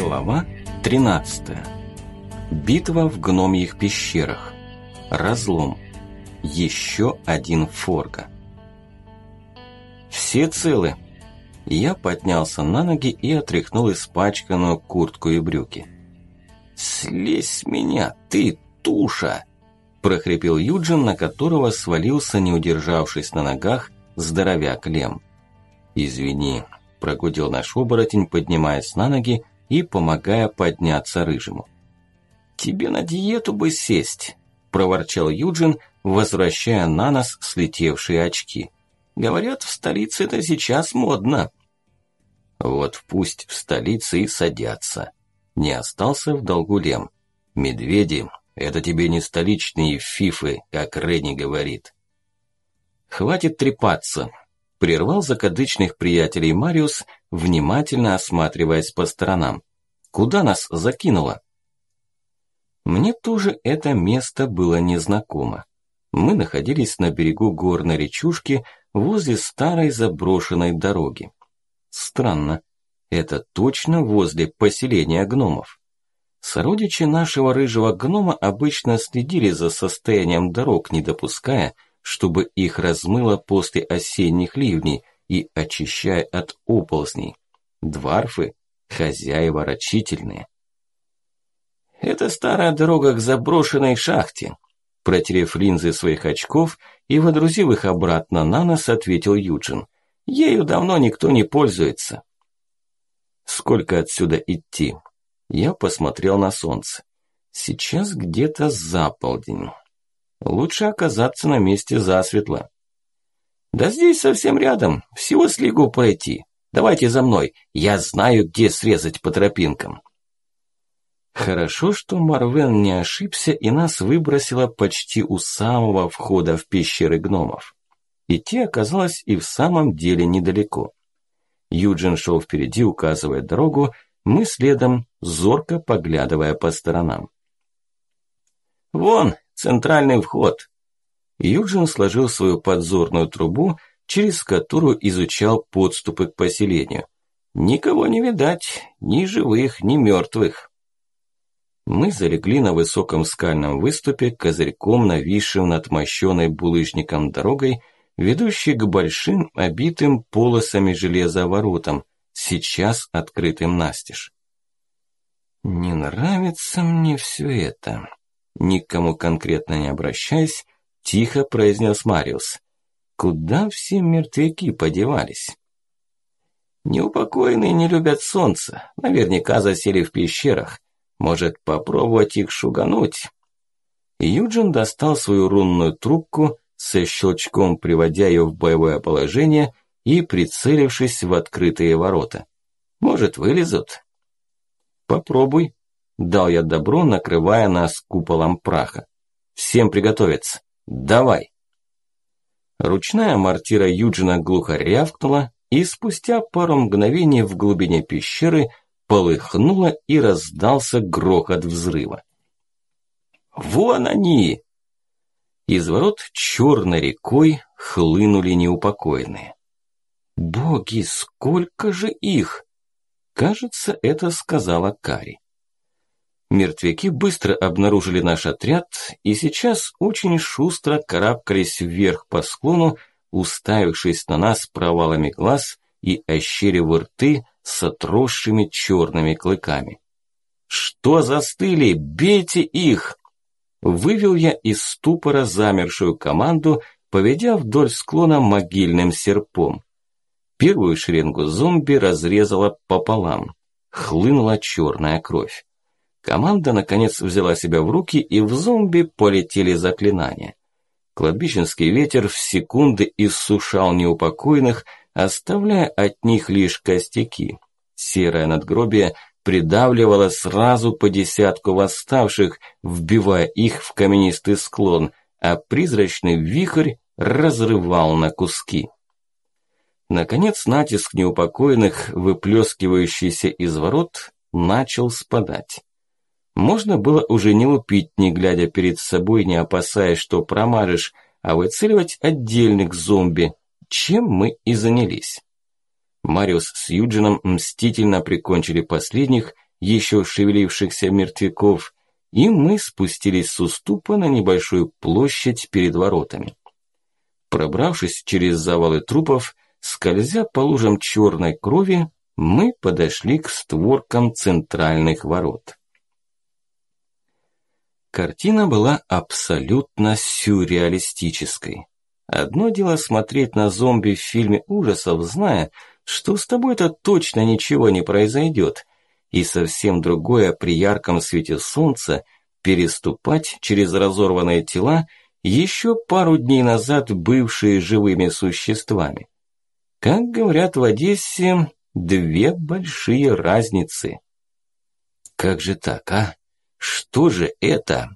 Глава 13. Битва в гномьих пещерах. Разлом. Еще один форга. Все целы. Я поднялся на ноги и отряхнул испачканную куртку и брюки. «Слезь меня, ты туша!» прохрипел Юджин, на которого свалился, не удержавшись на ногах, здоровяк Лем. «Извини», – прогудел наш оборотень, поднимаясь на ноги и помогая подняться рыжему. «Тебе на диету бы сесть», – проворчал Юджин, возвращая на нас слетевшие очки. «Говорят, в столице это сейчас модно». «Вот пусть в столице и садятся». Не остался в долгу Лем. «Медведи – это тебе не столичные фифы, как Ренни говорит». «Хватит трепаться», – прервал закадычных приятелей Мариус, внимательно осматриваясь по сторонам. Куда нас закинуло? Мне тоже это место было незнакомо. Мы находились на берегу горной речушки возле старой заброшенной дороги. Странно, это точно возле поселения гномов. Сородичи нашего рыжего гнома обычно следили за состоянием дорог, не допуская, чтобы их размыло после осенних ливней и очищая от оползней. Дварфы Хозяева рачительные. Это старая дорога к заброшенной шахте. Протерев линзы своих очков и водрузив их обратно на нос, ответил Юджин. Ею давно никто не пользуется. Сколько отсюда идти? Я посмотрел на солнце. Сейчас где-то за полдень. Лучше оказаться на месте засветло. Да здесь совсем рядом, всего слегу пройти. Давайте за мной, я знаю, где срезать по тропинкам. Хорошо, что Марвен не ошибся и нас выбросило почти у самого входа в пещеры гномов. Идти оказалось и в самом деле недалеко. Юджин шел впереди, указывая дорогу, мы следом, зорко поглядывая по сторонам. «Вон, центральный вход!» Юджин сложил свою подзорную трубу через которую изучал подступы к поселению. Никого не видать, ни живых, ни мертвых. Мы залегли на высоком скальном выступе, козырьком нависшим над мощенной булыжником дорогой, ведущей к большим, обитым полосами железа воротам, сейчас открытым настежь. «Не нравится мне все это», – никому конкретно не обращаясь, тихо произнес Мариус. Куда все мертвяки подевались? Неупокоенные не любят солнце, наверняка засели в пещерах. Может, попробовать их шугануть? Юджин достал свою рунную трубку, со щелчком приводя ее в боевое положение и прицелившись в открытые ворота. Может, вылезут? Попробуй. Дал я добро, накрывая нас куполом праха. Всем приготовиться. Давай. Ручная мортира Юджина глухо рявкнула, и спустя пару мгновений в глубине пещеры полыхнуло и раздался грохот взрыва. «Вон они!» Из ворот черной рекой хлынули неупокоенные. «Боги, сколько же их!» Кажется, это сказала Кари. Мертвяки быстро обнаружили наш отряд и сейчас очень шустро карабкались вверх по склону, уставившись на нас провалами глаз и ощерив рты с отросшими черными клыками. «Что застыли? Бейте их!» Вывел я из ступора замершую команду, поведя вдоль склона могильным серпом. Первую шеренгу зомби разрезала пополам. Хлынула черная кровь. Команда наконец взяла себя в руки, и в зомби полетели заклинания. Кладбищенский ветер в секунды иссушал неупокойных, оставляя от них лишь костяки. Серое надгробие придавливало сразу по десятку восставших, вбивая их в каменистый склон, а призрачный вихрь разрывал на куски. Наконец натиск неупокоенных, выплескивающийся из ворот, начал спадать. Можно было уже не лупить, не глядя перед собой, не опасаясь, что промажешь, а выцеливать отдельных зомби, чем мы и занялись. Мариус с Юджином мстительно прикончили последних еще шевелившихся мертвяков, и мы спустились с уступа на небольшую площадь перед воротами. Пробравшись через завалы трупов, скользя по лужам черной крови, мы подошли к створкам центральных ворот. Картина была абсолютно сюрреалистической. Одно дело смотреть на зомби в фильме ужасов, зная, что с тобой-то точно ничего не произойдет, и совсем другое при ярком свете солнца переступать через разорванные тела, еще пару дней назад бывшие живыми существами. Как говорят в Одессе, две большие разницы. Как же так, а? Что же это?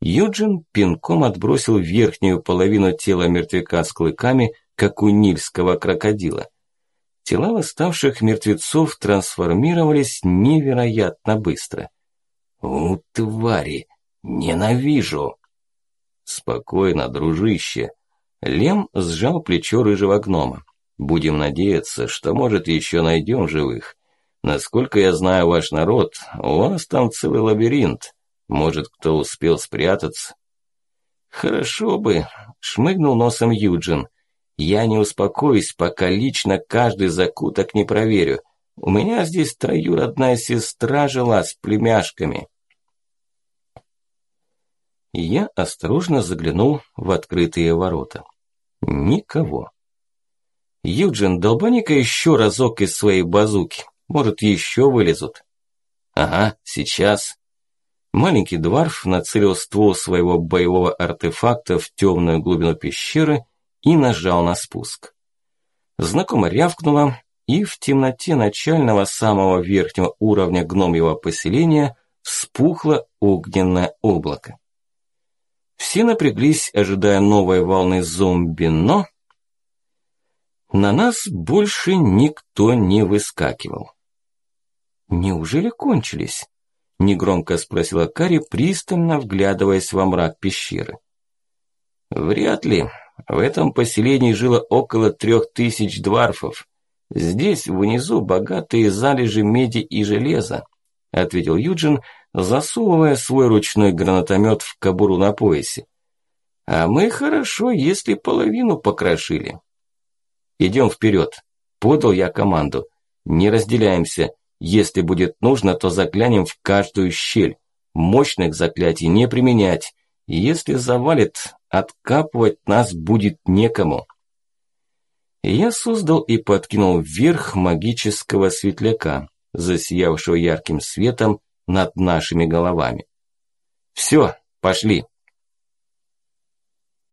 Юджин пинком отбросил верхнюю половину тела мертвяка с клыками, как у нильского крокодила. Тела восставших мертвецов трансформировались невероятно быстро. «У, твари! Ненавижу!» «Спокойно, дружище!» Лем сжал плечо рыжего гнома. «Будем надеяться, что, может, еще найдем живых. Насколько я знаю ваш народ, у вас там целый лабиринт. Может, кто успел спрятаться?» «Хорошо бы», – шмыгнул носом Юджин. «Я не успокоюсь, пока лично каждый закуток не проверю. У меня здесь троюродная сестра жила с племяшками». Я осторожно заглянул в открытые ворота. Никого. «Юджин, долбани-ка еще разок из своей базуки. Может, еще вылезут?» «Ага, сейчас». Маленький дворф нацелил ствол своего боевого артефакта в темную глубину пещеры и нажал на спуск. Знакомо рявкнуло, и в темноте начального самого верхнего уровня гномьего поселения вспухло огненное облако. Все напряглись, ожидая новой волны зомби, но... На нас больше никто не выскакивал. «Неужели кончились?» – негромко спросила Кари, пристально вглядываясь во мрак пещеры. «Вряд ли. В этом поселении жило около трех тысяч дварфов. Здесь, внизу, богатые залежи меди и железа», – ответил Юджин, засовывая свой ручной гранатомет в кобуру на поясе. «А мы хорошо, если половину покрошили». «Идем вперед», – подал я команду. «Не разделяемся. Если будет нужно, то заглянем в каждую щель. Мощных заклятий не применять. Если завалит, откапывать нас будет некому». Я создал и подкинул вверх магического светляка, засиявшего ярким светом над нашими головами. «Все, пошли!»